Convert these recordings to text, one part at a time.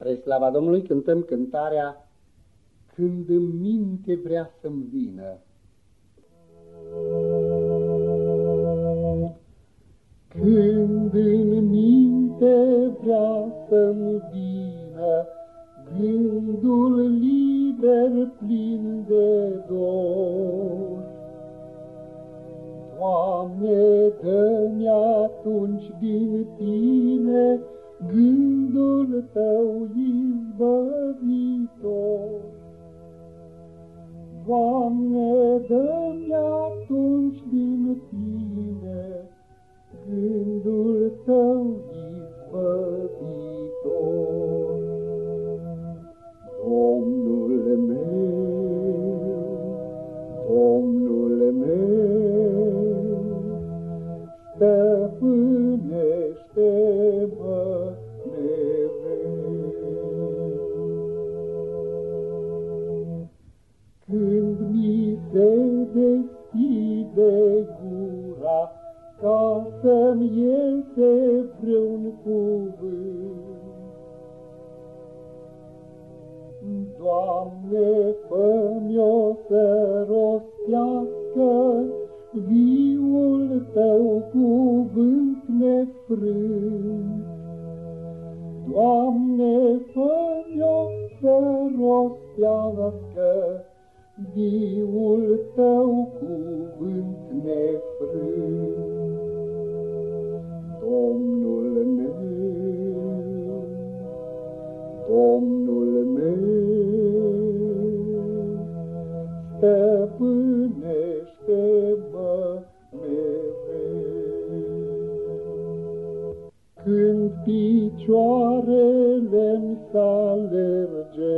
Spre slava Domnului cântăm cântarea Când în minte vrea să-mi vină. Când în minte vrea să-mi vină Gândul liber plin de dor, Doamne, dă-mi atunci din Tine gândul tău izbăvitor. Doamne, dă-mi atunci din tine gândul tău să-mi iese vreun cuvânt. Doamne, fă-mi-o să rostească viul Tău cuvânt nefrânt. Doamne, fă-mi-o să rostească viul tău Domnul meu, stăpânește-mă mereu. Când picioarele-mi s-alerge,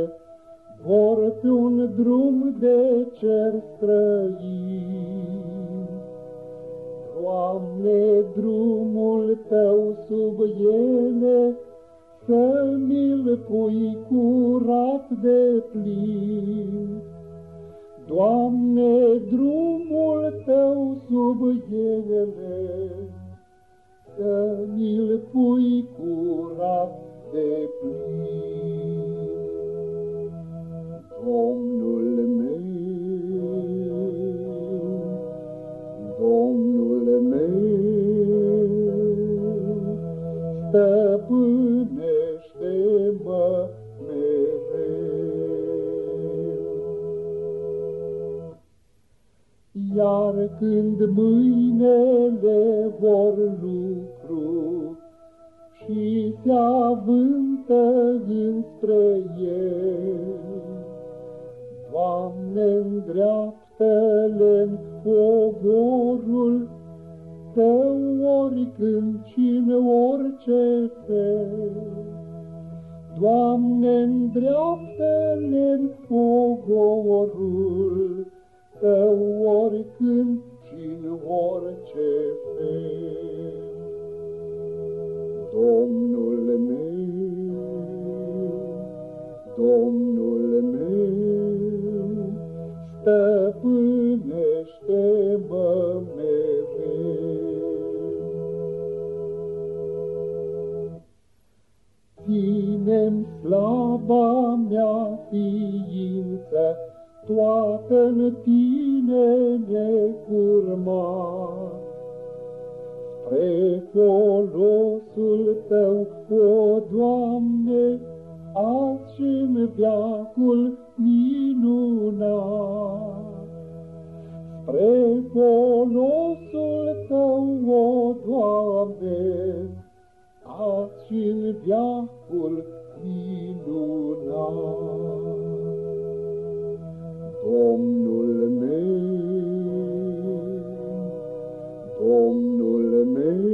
vor pe un drum de cer străin. Doamne, drumul Tău sub ele, să mi-l pui curat de plin. Doamne, drumul Tău sub ele, să mi-l pui curat de plin. Domnul Iar când mâinele vor lucru și se avântă înspre el, Doamne, îndreaptă-le-n ogorul Tău oricând și în orice fel. Doamne, îndreaptă-le-n ogorul Tău oricând și în orice fel. Domnul meu, Domnul meu, stăpânește-mă mereu. Ține-mi slaba mea ființă, toată-n tine necurmat, spre folosul Tău, o Doamne, azi și-n veacul minunat. Spre folosul Tău, o Doamne, azi și-n veacul minunat. Domnul meu, Domnul meu,